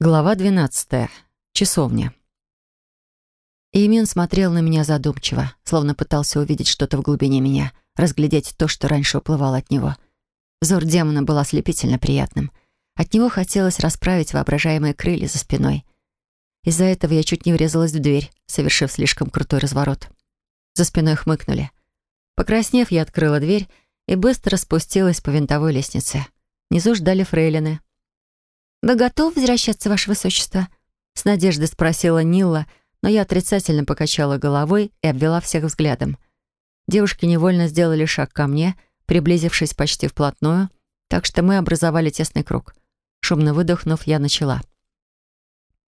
Глава 12. Часовня. Имен смотрел на меня задумчиво, словно пытался увидеть что-то в глубине меня, разглядеть то, что раньше уплывало от него. Взор демона был ослепительно приятным. От него хотелось расправить воображаемые крылья за спиной. Из-за этого я чуть не врезалась в дверь, совершив слишком крутой разворот. За спиной хмыкнули. Покраснев, я открыла дверь и быстро спустилась по винтовой лестнице. Внизу ждали фрейлины — «Вы готовы возвращаться, Ваше Высочество?» С надеждой спросила Нилла, но я отрицательно покачала головой и обвела всех взглядом. Девушки невольно сделали шаг ко мне, приблизившись почти вплотную, так что мы образовали тесный круг. Шумно выдохнув, я начала.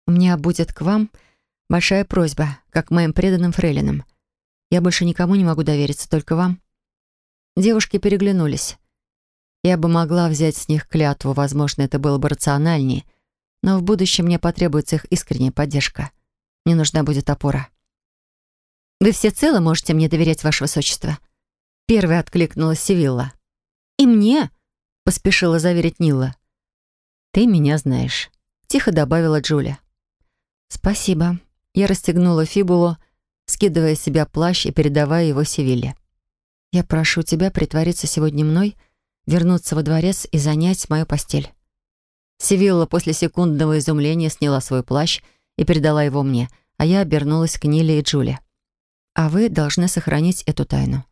«У меня будет к вам большая просьба, как моим преданным фрейлинам. Я больше никому не могу довериться, только вам». Девушки переглянулись. Я бы могла взять с них клятву, возможно, это было бы рациональнее, но в будущем мне потребуется их искренняя поддержка. Мне нужна будет опора. «Вы всецело можете мне доверять, Ваше Высочество?» Первой откликнулась Севилла. «И мне?» — поспешила заверить Нила. «Ты меня знаешь», — тихо добавила Джулия. «Спасибо». Я расстегнула фибулу, скидывая с себя плащ и передавая его Севилле. «Я прошу тебя притвориться сегодня мной», — вернуться во дворец и занять мою постель. Севилла после секундного изумления сняла свой плащ и передала его мне, а я обернулась к Ниле и Джуле. «А вы должны сохранить эту тайну.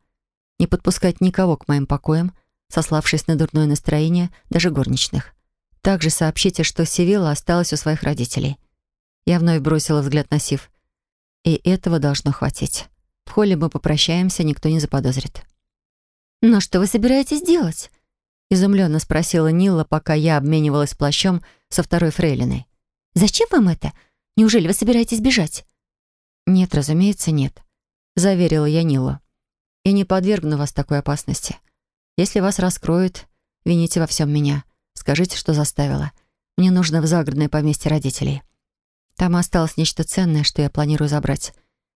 Не подпускать никого к моим покоям, сославшись на дурное настроение даже горничных. Также сообщите, что Севилла осталась у своих родителей». Я вновь бросила взгляд на Сив. «И этого должно хватить. В холле мы попрощаемся, никто не заподозрит». «Но что вы собираетесь делать?» Изумленно спросила Нила, пока я обменивалась плащом со второй фрейлиной. «Зачем вам это? Неужели вы собираетесь бежать?» «Нет, разумеется, нет», — заверила я Нилу. «Я не подвергну вас такой опасности. Если вас раскроют, вините во всем меня. Скажите, что заставила. Мне нужно в загородное поместье родителей. Там осталось нечто ценное, что я планирую забрать.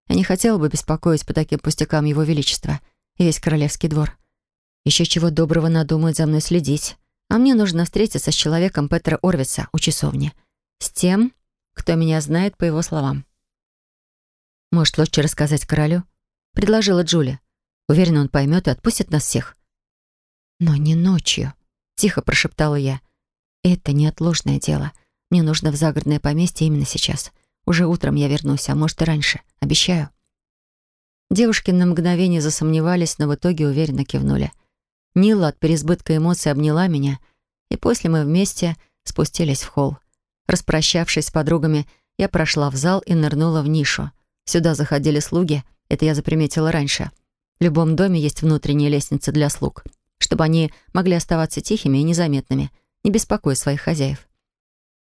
Я не хотела бы беспокоить по таким пустякам Его Величества и весь королевский двор. Еще чего доброго надумают за мной следить. А мне нужно встретиться с человеком Петра Орвица у часовни. С тем, кто меня знает по его словам. «Может, лучше рассказать королю?» — предложила Джулия. Уверена, он поймет и отпустит нас всех. «Но не ночью», — тихо прошептала я. «Это неотложное дело. Мне нужно в загородное поместье именно сейчас. Уже утром я вернусь, а может и раньше. Обещаю». Девушки на мгновение засомневались, но в итоге уверенно кивнули — Нила от переизбытка эмоций обняла меня, и после мы вместе спустились в холл. Распрощавшись с подругами, я прошла в зал и нырнула в нишу. Сюда заходили слуги, это я заприметила раньше. В любом доме есть внутренняя лестница для слуг, чтобы они могли оставаться тихими и незаметными, не беспокоя своих хозяев.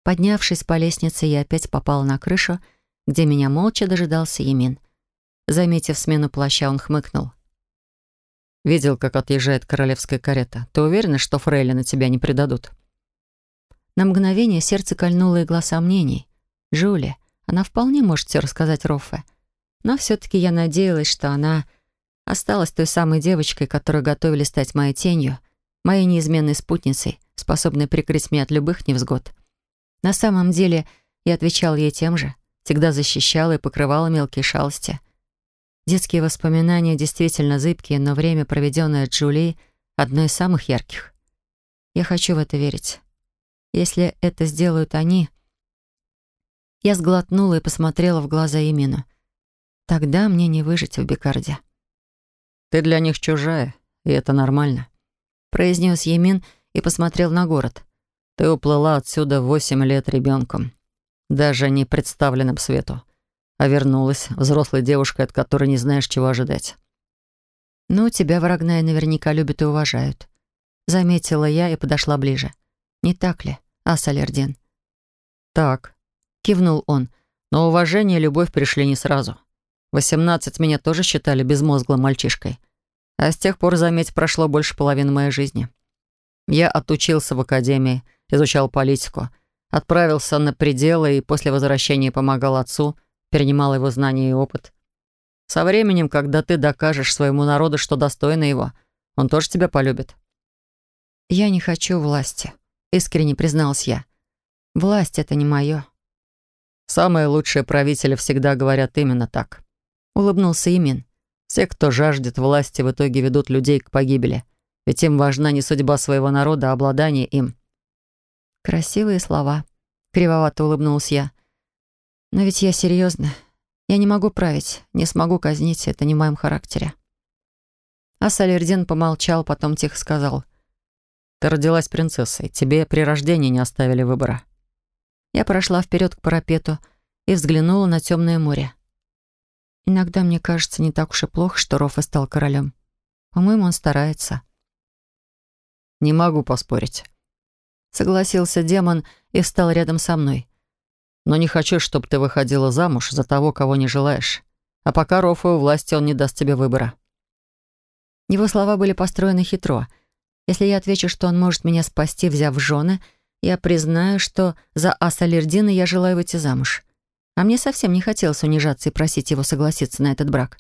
Поднявшись по лестнице, я опять попала на крышу, где меня молча дожидался Емин. Заметив смену плаща, он хмыкнул. Видел, как отъезжает королевская карета. Ты уверена, что Фрейли на тебя не предадут?» На мгновение сердце кольнуло игла сомнений. Джули, она вполне может все рассказать Роффе. Но все-таки я надеялась, что она осталась той самой девочкой, которую готовили стать моей тенью, моей неизменной спутницей, способной прикрыть меня от любых невзгод. На самом деле я отвечал ей тем же, всегда защищала и покрывала мелкие шалости — Детские воспоминания действительно зыбкие, но время, проведенное Джулией, одно из самых ярких. Я хочу в это верить. Если это сделают они... Я сглотнула и посмотрела в глаза Емину. Тогда мне не выжить в Бекарде. «Ты для них чужая, и это нормально», — произнес Емин и посмотрел на город. «Ты уплыла отсюда восемь лет ребенком, даже не представленным свету а вернулась взрослой девушкой, от которой не знаешь, чего ожидать. «Ну, тебя Врагная наверняка любят и уважают», — заметила я и подошла ближе. «Не так ли, Асалердин?» «Так», — кивнул он, «но уважение и любовь пришли не сразу. Восемнадцать меня тоже считали безмозглым мальчишкой, а с тех пор, заметь, прошло больше половины моей жизни. Я отучился в академии, изучал политику, отправился на пределы и после возвращения помогал отцу — перенимал его знания и опыт. Со временем, когда ты докажешь своему народу, что достойна его, он тоже тебя полюбит. «Я не хочу власти», — искренне призналась я. Власть — это не мое. Самые лучшие правители всегда говорят именно так. Улыбнулся Имин. Все, кто жаждет власти, в итоге ведут людей к погибели. Ведь им важна не судьба своего народа, а обладание им. Красивые слова. Кривовато улыбнулся я. Но ведь я серьезно. Я не могу править, не смогу казнить, это не в моем характере. А Салердин помолчал, потом тихо сказал. «Ты родилась принцессой. Тебе при рождении не оставили выбора». Я прошла вперед к парапету и взглянула на темное море. Иногда мне кажется не так уж и плохо, что Рофа стал королем. По-моему, он старается. «Не могу поспорить», — согласился демон и встал рядом со мной. «Но не хочу, чтобы ты выходила замуж за того, кого не желаешь. А пока Рофа у власти, он не даст тебе выбора». Его слова были построены хитро. Если я отвечу, что он может меня спасти, взяв жены, я признаю, что за Асалердина я желаю выйти замуж. А мне совсем не хотелось унижаться и просить его согласиться на этот брак.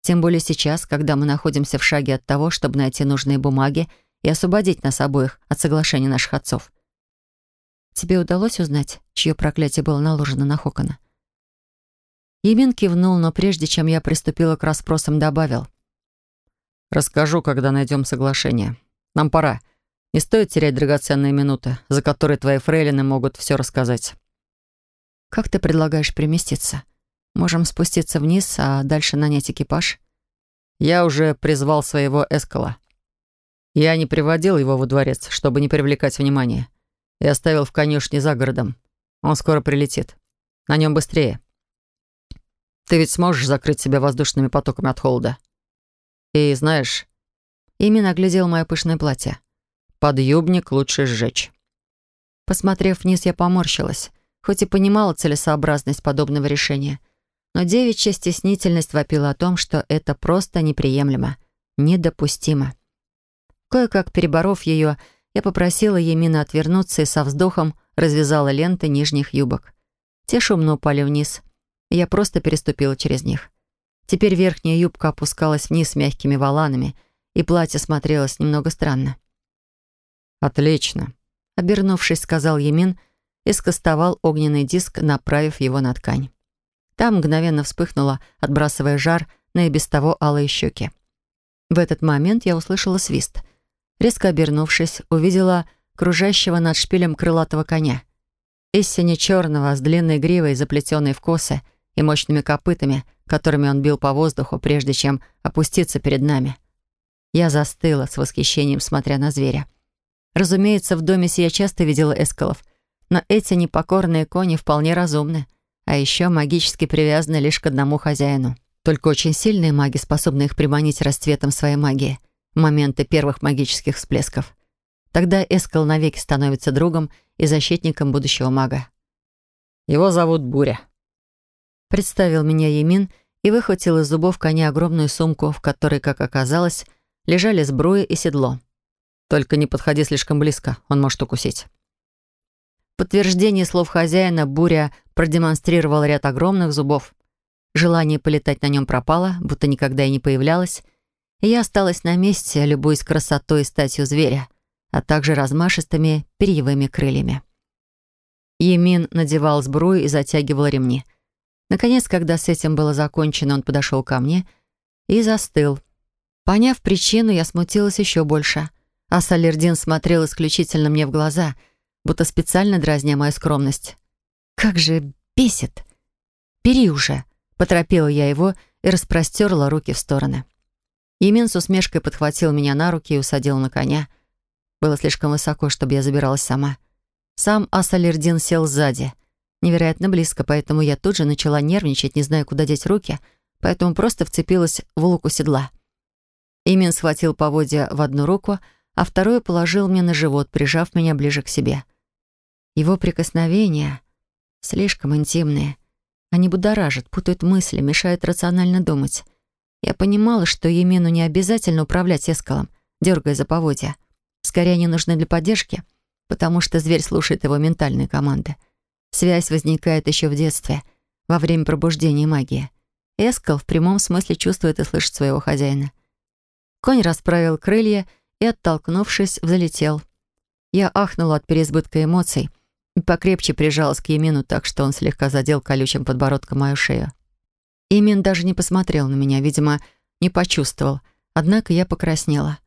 Тем более сейчас, когда мы находимся в шаге от того, чтобы найти нужные бумаги и освободить нас обоих от соглашения наших отцов. Тебе удалось узнать, чье проклятие было наложено на Хокона? Емин кивнул, но прежде чем я приступила к расспросам, добавил. «Расскажу, когда найдем соглашение. Нам пора. Не стоит терять драгоценные минуты, за которые твои фрейлины могут все рассказать». «Как ты предлагаешь переместиться? Можем спуститься вниз, а дальше нанять экипаж?» «Я уже призвал своего эскала. Я не приводил его во дворец, чтобы не привлекать внимания, и оставил в конюшне за городом. Он скоро прилетит. На нем быстрее. Ты ведь сможешь закрыть себя воздушными потоками от холода? И знаешь...» Именно оглядел мое пышное платье. «Подъюбник лучше сжечь». Посмотрев вниз, я поморщилась хоть и понимала целесообразность подобного решения. Но девичья стеснительность вопила о том, что это просто неприемлемо, недопустимо. Кое-как переборов ее, я попросила Емина отвернуться и со вздохом развязала ленты нижних юбок. Те шумно упали вниз. Я просто переступила через них. Теперь верхняя юбка опускалась вниз мягкими воланами, и платье смотрелось немного странно. «Отлично», — обернувшись, сказал Емин и скостовал огненный диск, направив его на ткань. Там мгновенно вспыхнуло, отбрасывая жар на и без того алые щеки. В этот момент я услышала свист. Резко обернувшись, увидела кружащего над шпилем крылатого коня. Истине черного, с длинной гривой, заплетенной в косы и мощными копытами, которыми он бил по воздуху, прежде чем опуститься перед нами. Я застыла с восхищением, смотря на зверя. Разумеется, в доме сия часто видела эскалов, но эти непокорные кони вполне разумны, а еще магически привязаны лишь к одному хозяину. Только очень сильные маги способны их приманить расцветом своей магии моменты первых магических всплесков. Тогда Эскал навеки становится другом и защитником будущего мага. «Его зовут Буря», — представил меня Емин и выхватил из зубов коня огромную сумку, в которой, как оказалось, лежали сбруя и седло. «Только не подходи слишком близко, он может укусить» подтверждение слов хозяина Буря продемонстрировал ряд огромных зубов. Желание полетать на нем пропало, будто никогда и не появлялось, я осталась на месте, любуясь красотой и статью зверя, а также размашистыми перьевыми крыльями. Емин надевал сбрую и затягивал ремни. Наконец, когда с этим было закончено, он подошел ко мне и застыл. Поняв причину, я смутилась еще больше, а Салердин смотрел исключительно мне в глаза — будто специально дразня мою скромность. «Как же бесит!» «Бери уже!» — поторопила я его и распростерла руки в стороны. Емин с усмешкой подхватил меня на руки и усадил на коня. Было слишком высоко, чтобы я забиралась сама. Сам Асалердин сел сзади. Невероятно близко, поэтому я тут же начала нервничать, не зная, куда деть руки, поэтому просто вцепилась в луку седла. Имин схватил поводья в одну руку, а вторую положил мне на живот, прижав меня ближе к себе. Его прикосновения слишком интимные. Они будоражат, путают мысли, мешают рационально думать. Я понимала, что Емену не обязательно управлять эскалом, дергая за поводья. Скорее, они нужны для поддержки, потому что зверь слушает его ментальные команды. Связь возникает еще в детстве, во время пробуждения магии. Эскал в прямом смысле чувствует и слышит своего хозяина. Конь расправил крылья и, оттолкнувшись, взлетел. Я ахнула от переизбытка эмоций, и покрепче прижалась к Емину так, что он слегка задел колючим подбородком мою шею. Емин даже не посмотрел на меня, видимо, не почувствовал, однако я покраснела.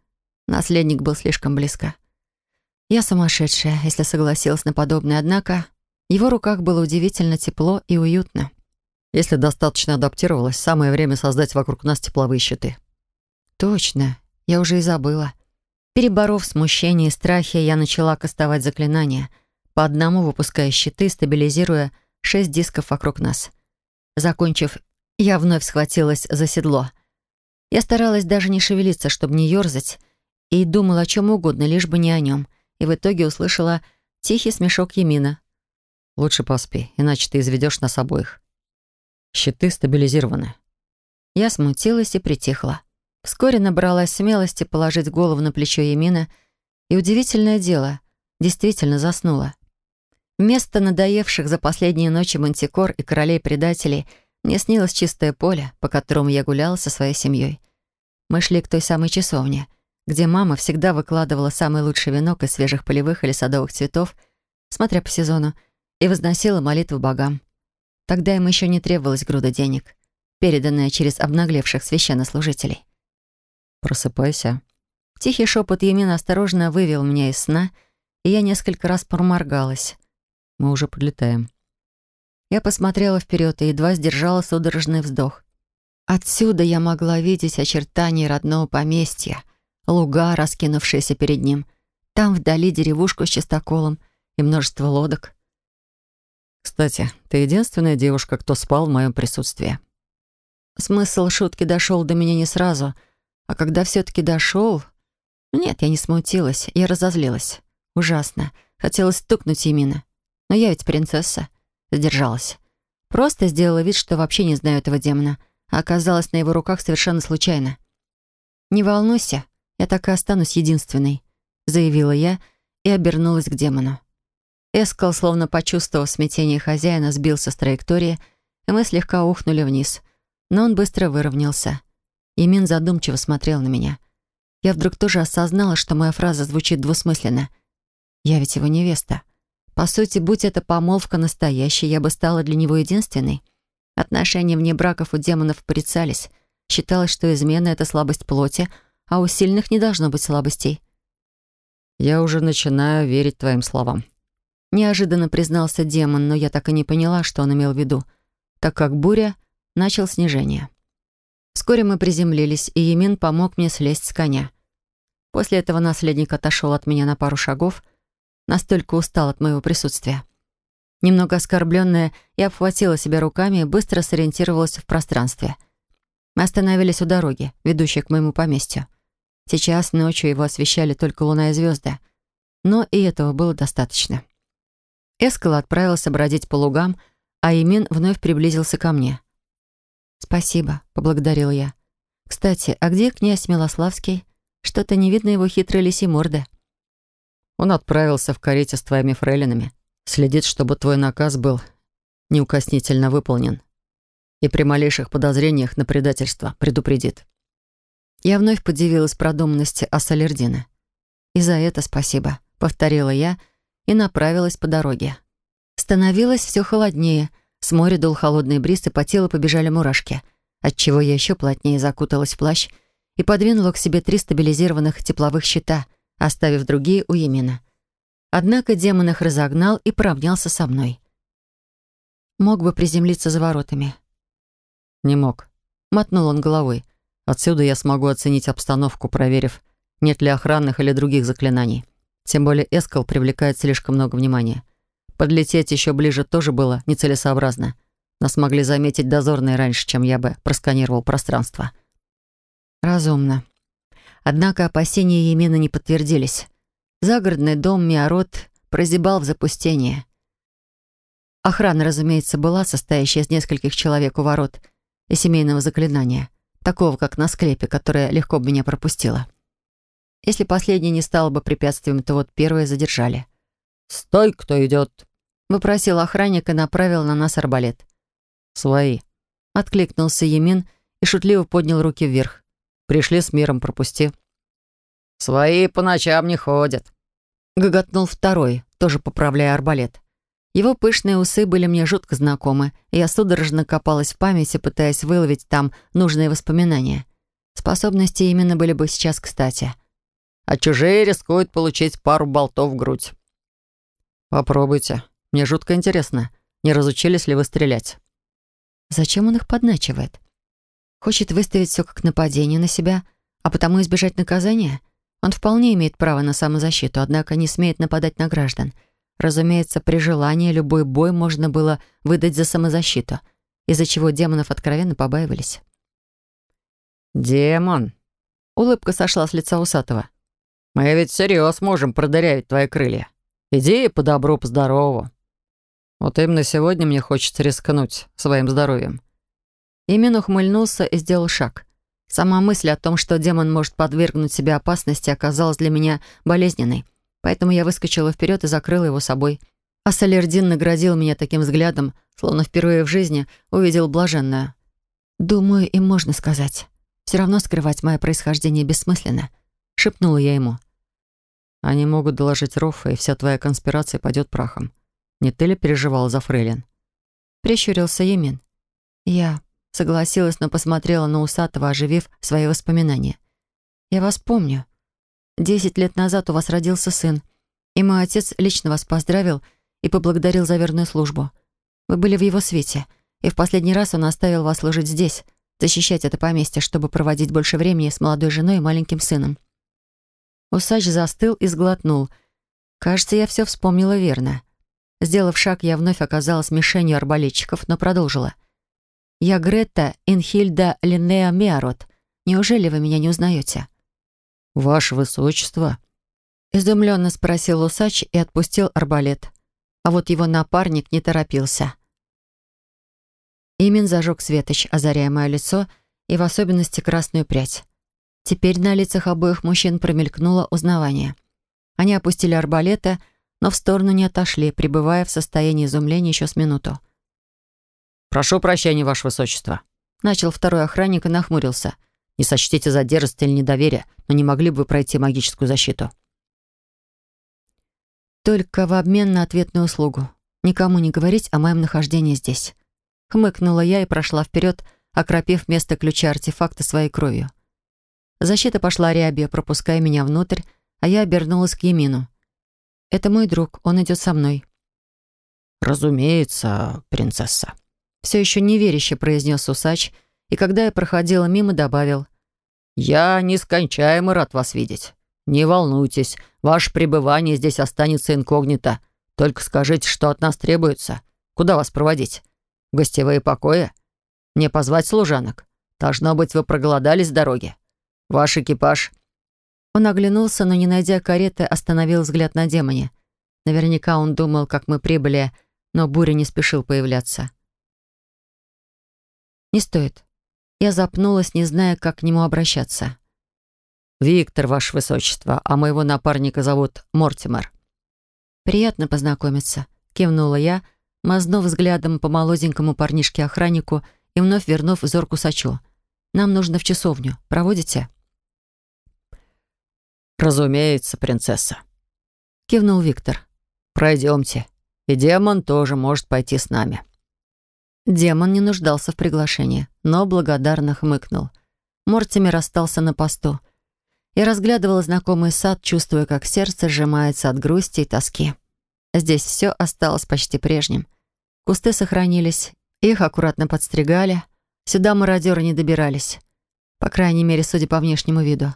Наследник был слишком близко. Я сумасшедшая, если согласилась на подобное, однако в его руках было удивительно тепло и уютно. Если достаточно адаптировалась, самое время создать вокруг нас тепловые щиты. Точно, я уже и забыла. Переборов смущение и страхи, я начала кастовать заклинания, по одному выпуская щиты, стабилизируя шесть дисков вокруг нас. Закончив, я вновь схватилась за седло. Я старалась даже не шевелиться, чтобы не ерзать, и думала о чем угодно, лишь бы не о нем, и в итоге услышала тихий смешок Емина. «Лучше поспи, иначе ты изведешь нас обоих. Щиты стабилизированы». Я смутилась и притихла. Вскоре набралась смелости положить голову на плечо Емина, и удивительное дело, действительно заснула. Вместо надоевших за последние ночи мантикор и королей-предателей мне снилось чистое поле, по которому я гуляла со своей семьей. Мы шли к той самой часовне, где мама всегда выкладывала самый лучший венок из свежих полевых или садовых цветов, смотря по сезону, и возносила молитву богам. Тогда им еще не требовалась груда денег, переданная через обнаглевших священнослужителей. «Просыпайся». Тихий шепот Емина осторожно вывел меня из сна, и я несколько раз проморгалась. «Мы уже подлетаем». Я посмотрела вперед и едва сдержала судорожный вздох. Отсюда я могла видеть очертания родного поместья, луга, раскинувшиеся перед ним. Там вдали деревушку с чистоколом и множество лодок. «Кстати, ты единственная девушка, кто спал в моем присутствии». Смысл шутки дошел до меня не сразу — а когда все-таки дошел... Нет, я не смутилась, я разозлилась. Ужасно. Хотелось стукнуть Емина. Но я ведь принцесса. Сдержалась. Просто сделала вид, что вообще не знаю этого демона, а оказалась на его руках совершенно случайно. «Не волнуйся, я так и останусь единственной», — заявила я и обернулась к демону. Эскал, словно почувствовав смятение хозяина, сбился с траектории, и мы слегка ухнули вниз. Но он быстро выровнялся. Имин задумчиво смотрел на меня. Я вдруг тоже осознала, что моя фраза звучит двусмысленно. Я ведь его невеста. По сути, будь эта помолвка настоящей, я бы стала для него единственной. Отношения вне браков у демонов порицались. Считалось, что измена — это слабость плоти, а у сильных не должно быть слабостей. «Я уже начинаю верить твоим словам», — неожиданно признался демон, но я так и не поняла, что он имел в виду, так как буря начал снижение. Вскоре мы приземлились, и Емин помог мне слезть с коня. После этого наследник отошел от меня на пару шагов, настолько устал от моего присутствия. Немного оскорбленная, я обхватила себя руками и быстро сориентировалась в пространстве. Мы остановились у дороги, ведущей к моему поместью. Сейчас ночью его освещали только луна и звезды, но и этого было достаточно. Эскала отправился бродить по лугам, а Емин вновь приблизился ко мне — «Спасибо», — поблагодарил я. «Кстати, а где князь Милославский? Что-то не видно его хитрой лиси морды». Он отправился в карете с твоими фрейлинами. Следит, чтобы твой наказ был неукоснительно выполнен. И при малейших подозрениях на предательство предупредит. Я вновь подивилась продуманности Ассалердина. «И за это спасибо», — повторила я и направилась по дороге. Становилось все холоднее — с моря дул холодный бриз, и по телу побежали мурашки, отчего я еще плотнее закуталась в плащ и подвинула к себе три стабилизированных тепловых щита, оставив другие у Емина. Однако демон их разогнал и поравнялся со мной. Мог бы приземлиться за воротами. «Не мог», — мотнул он головой. «Отсюда я смогу оценить обстановку, проверив, нет ли охранных или других заклинаний. Тем более Эскал привлекает слишком много внимания. Подлететь еще ближе тоже было нецелесообразно. Нас могли заметить дозорные раньше, чем я бы просканировал пространство. Разумно. Однако опасения Емина не подтвердились. Загородный дом Миарот прозябал в запустении. Охрана, разумеется, была, состоящая из нескольких человек у ворот и семейного заклинания, такого, как на склепе, которое легко бы меня пропустило. Если последнее не стало бы препятствием, то вот первое задержали. «Стой, кто идет!» Выпросил охранник и направил на нас арбалет. «Свои», — откликнулся Емин и шутливо поднял руки вверх. «Пришли с миром, пропусти». «Свои по ночам не ходят», — гоготнул второй, тоже поправляя арбалет. Его пышные усы были мне жутко знакомы, и я судорожно копалась в памяти, пытаясь выловить там нужные воспоминания. Способности именно были бы сейчас кстати. А чужие рискуют получить пару болтов в грудь. Попробуйте. Мне жутко интересно, не разучились ли вы стрелять? Зачем он их подначивает? Хочет выставить все как нападение на себя, а потому избежать наказания? Он вполне имеет право на самозащиту, однако не смеет нападать на граждан. Разумеется, при желании любой бой можно было выдать за самозащиту, из-за чего демонов откровенно побаивались. «Демон!» Улыбка сошла с лица усатого. «Мы ведь всерьез можем продырявить твои крылья. Иди по добру, по здорову. Вот именно сегодня мне хочется рискнуть своим здоровьем». Имен ухмыльнулся и сделал шаг. Сама мысль о том, что демон может подвергнуть себя опасности, оказалась для меня болезненной. Поэтому я выскочила вперед и закрыла его собой. А Салердин наградил меня таким взглядом, словно впервые в жизни увидел блаженное. «Думаю, им можно сказать. Все равно скрывать мое происхождение бессмысленно», — шепнула я ему. «Они могут доложить Роффа, и вся твоя конспирация пойдет прахом. Не ты ли переживал за Фрейлин?» Прищурился Емин. «Я согласилась, но посмотрела на усатого, оживив свои воспоминания. «Я вас помню. Десять лет назад у вас родился сын, и мой отец лично вас поздравил и поблагодарил за верную службу. Вы были в его свете, и в последний раз он оставил вас служить здесь, защищать это поместье, чтобы проводить больше времени с молодой женой и маленьким сыном». Усач застыл и сглотнул. «Кажется, я все вспомнила верно». Сделав шаг, я вновь оказалась мишенью арбалетчиков, но продолжила. «Я Грета Инхильда Линнеа Миарот. Неужели вы меня не узнаете?» «Ваше Высочество?» Изумленно спросил усач и отпустил арбалет. А вот его напарник не торопился. Имин зажег светоч, озаряя мое лицо и в особенности красную прядь. Теперь на лицах обоих мужчин промелькнуло узнавание. Они опустили арбалеты, но в сторону не отошли, пребывая в состоянии изумления еще с минуту. «Прошу прощения, Ваше Высочество», — начал второй охранник и нахмурился. «Не сочтите за дерзость или недоверие, но не могли бы вы пройти магическую защиту?» «Только в обмен на ответную услугу. Никому не говорить о моем нахождении здесь». Хмыкнула я и прошла вперед, окропив место ключа артефакта своей кровью. Защита пошла рябью, пропуская меня внутрь, а я обернулась к Емину. «Это мой друг, он идет со мной». «Разумеется, принцесса», все еще неверяще произнес усач, и когда я проходила мимо, добавил. «Я нескончаемо рад вас видеть. Не волнуйтесь, ваше пребывание здесь останется инкогнито. Только скажите, что от нас требуется. Куда вас проводить? В гостевые покои? Мне позвать служанок? Должно быть, вы проголодались с дороги. Ваш экипаж...» Он оглянулся, но, не найдя кареты, остановил взгляд на демоне. Наверняка он думал, как мы прибыли, но Буря не спешил появляться. «Не стоит». Я запнулась, не зная, как к нему обращаться. «Виктор, ваше высочество, а моего напарника зовут Мортимер». «Приятно познакомиться», — кивнула я, мазнув взглядом по молоденькому парнишке-охраннику и вновь вернув взор кусачу. «Нам нужно в часовню. Проводите?» «Разумеется, принцесса», — кивнул Виктор. «Пройдемте, и демон тоже может пойти с нами». Демон не нуждался в приглашении, но благодарно хмыкнул. Мортимер остался на посту. Я разглядывала знакомый сад, чувствуя, как сердце сжимается от грусти и тоски. Здесь все осталось почти прежним. Кусты сохранились, их аккуратно подстригали. Сюда мародеры не добирались. По крайней мере, судя по внешнему виду.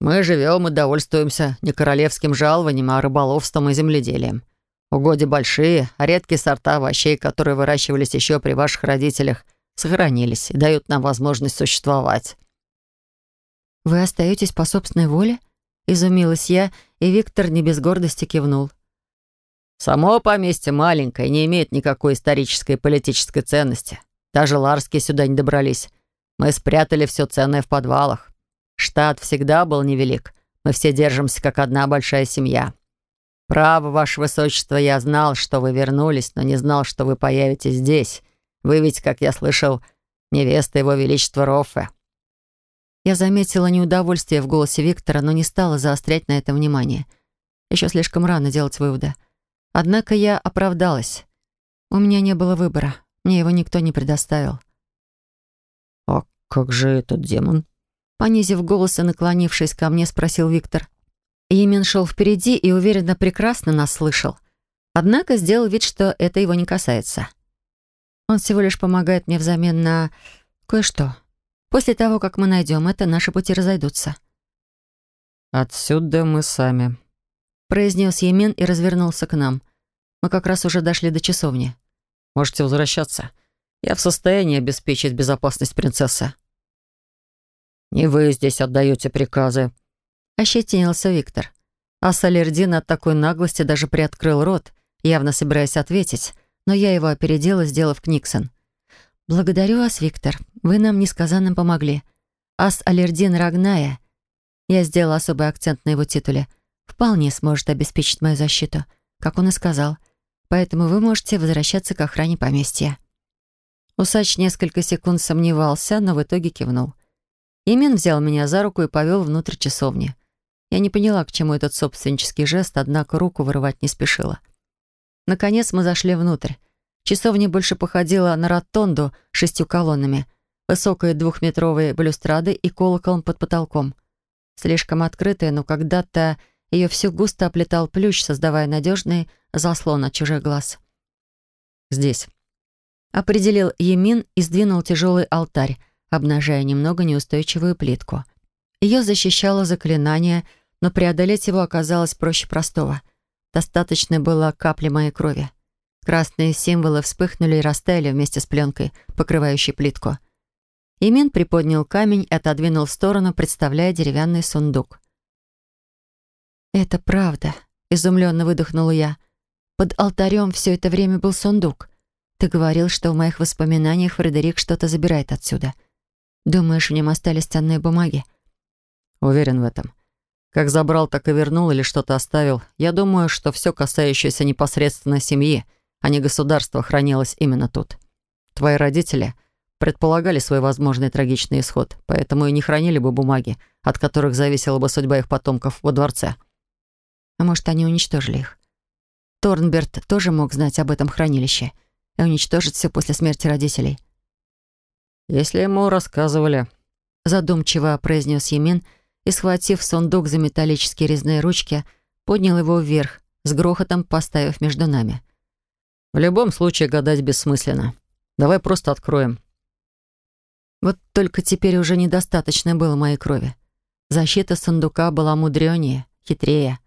«Мы живем и довольствуемся не королевским жалованием, а рыболовством и земледелием. Угодья большие, а редкие сорта овощей, которые выращивались еще при ваших родителях, сохранились и дают нам возможность существовать». «Вы остаетесь по собственной воле?» — изумилась я, и Виктор не без гордости кивнул. «Само поместье маленькое, не имеет никакой исторической и политической ценности. Даже ларские сюда не добрались. Мы спрятали все ценное в подвалах. Штат всегда был невелик. Мы все держимся, как одна большая семья. «Право, ваше высочество, я знал, что вы вернулись, но не знал, что вы появитесь здесь. Вы ведь, как я слышал, невеста его величества Роффе». Я заметила неудовольствие в голосе Виктора, но не стала заострять на этом внимание. Еще слишком рано делать выводы. Однако я оправдалась. У меня не было выбора. Мне его никто не предоставил. «А как же этот демон?» Понизив голос и наклонившись ко мне, спросил Виктор. Имен шел впереди и уверенно прекрасно нас слышал. Однако сделал вид, что это его не касается. Он всего лишь помогает мне взамен на кое-что. После того, как мы найдем это, наши пути разойдутся. «Отсюда мы сами», — произнес Емин и развернулся к нам. Мы как раз уже дошли до часовни. «Можете возвращаться. Я в состоянии обеспечить безопасность принцессы». «Не вы здесь отдаете приказы», — ощетинился Виктор. А Салердин от такой наглости даже приоткрыл рот, явно собираясь ответить, но я его опередила, сделав Книксон. «Благодарю вас, Виктор. Вы нам несказанно помогли. Ас Алердин Рагная, я сделала особый акцент на его титуле, вполне сможет обеспечить мою защиту, как он и сказал. Поэтому вы можете возвращаться к охране поместья». Усач несколько секунд сомневался, но в итоге кивнул. Имен взял меня за руку и повел внутрь часовни. Я не поняла, к чему этот собственнический жест, однако руку вырывать не спешила. Наконец мы зашли внутрь. Часовня больше походила на ротонду с шестью колоннами, высокой двухметровой балюстрадой и колоколом под потолком. Слишком открытая, но когда-то ее всю густо оплетал плющ, создавая надежный заслон от чужих глаз. «Здесь», — определил Емин и сдвинул тяжелый алтарь, обнажая немного неустойчивую плитку. Ее защищало заклинание, но преодолеть его оказалось проще простого. Достаточно было капли моей крови. Красные символы вспыхнули и растаяли вместе с пленкой, покрывающей плитку. Имин приподнял камень и отодвинул в сторону, представляя деревянный сундук. «Это правда», — изумленно выдохнула я. «Под алтарем все это время был сундук. Ты говорил, что в моих воспоминаниях Фредерик что-то забирает отсюда. Думаешь, в нем остались ценные бумаги?» «Уверен в этом. Как забрал, так и вернул или что-то оставил. Я думаю, что все касающееся непосредственно семьи — а не государство хранилось именно тут. Твои родители предполагали свой возможный трагичный исход, поэтому и не хранили бы бумаги, от которых зависела бы судьба их потомков во дворце. А может, они уничтожили их? Торнберт тоже мог знать об этом хранилище и уничтожить все после смерти родителей. «Если ему рассказывали», — задумчиво произнес Емин и, схватив сундук за металлические резные ручки, поднял его вверх, с грохотом поставив между нами. В любом случае гадать бессмысленно. Давай просто откроем. Вот только теперь уже недостаточно было моей крови. Защита сундука была мудренее, хитрее.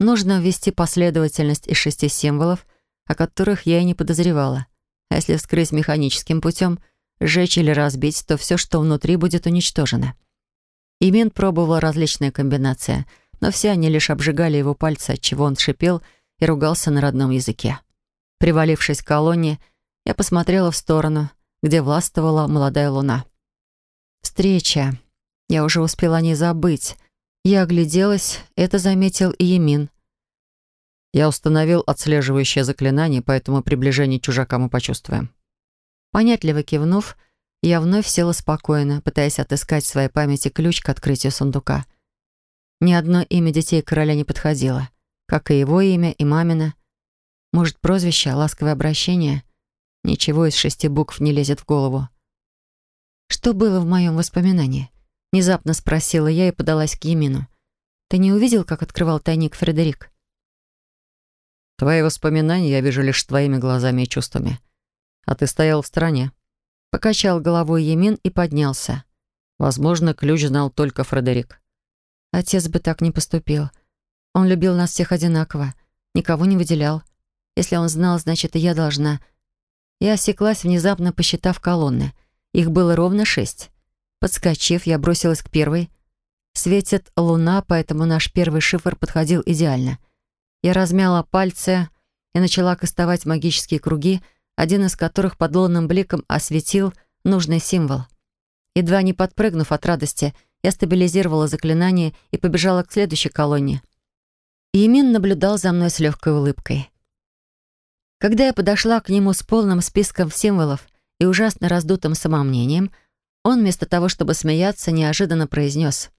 Нужно ввести последовательность из шести символов, о которых я и не подозревала. А если вскрыть механическим путем, сжечь или разбить, то все, что внутри, будет уничтожено. Имен пробовал различные комбинации, но все они лишь обжигали его пальцы, отчего он шипел и ругался на родном языке. Привалившись к колонне, я посмотрела в сторону, где властвовала молодая луна. Встреча. Я уже успела не забыть. Я огляделась, это заметил и Емин. Я установил отслеживающее заклинание, поэтому приближение чужака мы почувствуем. Понятливо кивнув, я вновь села спокойно, пытаясь отыскать в своей памяти ключ к открытию сундука. Ни одно имя детей короля не подходило, как и его имя, и мамина. Может, прозвище, ласковое обращение? Ничего из шести букв не лезет в голову. «Что было в моем воспоминании?» Внезапно спросила я и подалась к Емину. «Ты не увидел, как открывал тайник Фредерик?» «Твои воспоминания я вижу лишь твоими глазами и чувствами. А ты стоял в стороне». Покачал головой Емин и поднялся. Возможно, ключ знал только Фредерик. Отец бы так не поступил. Он любил нас всех одинаково, никого не выделял. Если он знал, значит, и я должна. Я осеклась, внезапно посчитав колонны. Их было ровно шесть. Подскочив, я бросилась к первой. Светит луна, поэтому наш первый шифр подходил идеально. Я размяла пальцы и начала кастовать магические круги, один из которых под лунным бликом осветил нужный символ. Едва не подпрыгнув от радости, я стабилизировала заклинание и побежала к следующей колонне. Имин наблюдал за мной с легкой улыбкой. Когда я подошла к нему с полным списком символов и ужасно раздутым самомнением, он вместо того, чтобы смеяться, неожиданно произнес.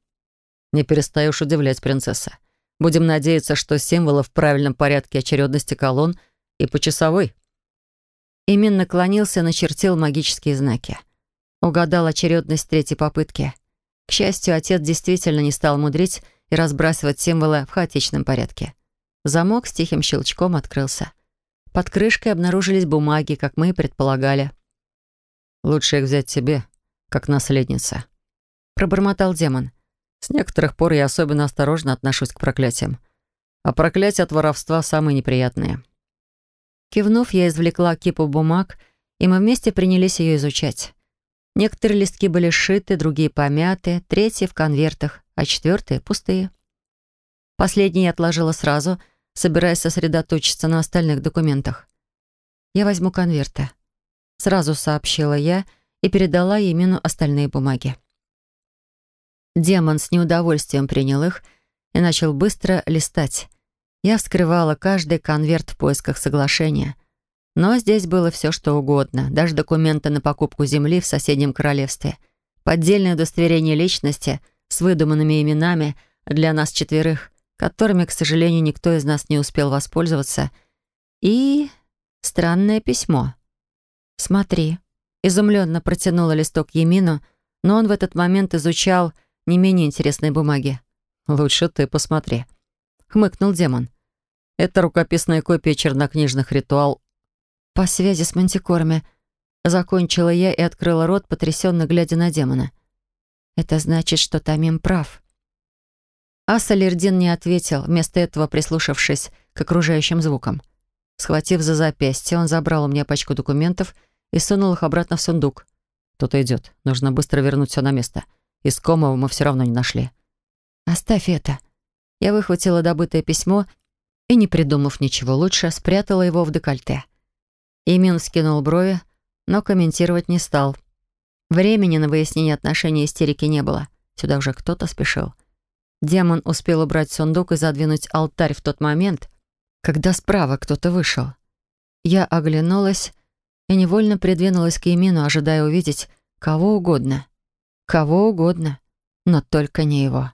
«Не перестаешь удивлять, принцесса. Будем надеяться, что символы в правильном порядке очередности колонн и по Имин наклонился, начертил магические знаки. Угадал очередность третьей попытки. К счастью, отец действительно не стал мудрить и разбрасывать символы в хаотичном порядке. Замок с тихим щелчком открылся. Под крышкой обнаружились бумаги, как мы и предполагали. «Лучше их взять себе, как наследница», — пробормотал демон. «С некоторых пор я особенно осторожно отношусь к проклятиям. А проклятия от воровства самые неприятные». Кивнув, я извлекла кипу бумаг, и мы вместе принялись ее изучать. Некоторые листки были сшиты, другие помяты, третьи в конвертах, а четвертые — пустые. Последние я отложила сразу, собираясь сосредоточиться на остальных документах. «Я возьму конверты», — сразу сообщила я и передала Емину остальные бумаги. Демон с неудовольствием принял их и начал быстро листать. Я вскрывала каждый конверт в поисках соглашения — но здесь было все, что угодно, даже документы на покупку земли в соседнем королевстве, поддельное удостоверение личности с выдуманными именами для нас четверых, которыми, к сожалению, никто из нас не успел воспользоваться, и странное письмо. «Смотри», — изумленно протянула листок Емину, но он в этот момент изучал не менее интересные бумаги. «Лучше ты посмотри», — хмыкнул демон. «Это рукописная копия чернокнижных ритуал по связи с мантикорами. Закончила я и открыла рот, потрясенно глядя на демона. Это значит, что Тамим прав. Ассалердин не ответил, вместо этого прислушавшись к окружающим звукам. Схватив за запястье, он забрал у меня пачку документов и сунул их обратно в сундук. «Кто-то идет. Нужно быстро вернуть все на место. Искомого мы все равно не нашли». «Оставь это». Я выхватила добытое письмо и, не придумав ничего лучше, спрятала его в декольте. Имин скинул брови, но комментировать не стал. Времени на выяснение отношений истерики не было. Сюда уже кто-то спешил. Демон успел убрать сундук и задвинуть алтарь в тот момент, когда справа кто-то вышел. Я оглянулась и невольно придвинулась к Емину, ожидая увидеть кого угодно. Кого угодно, но только не его.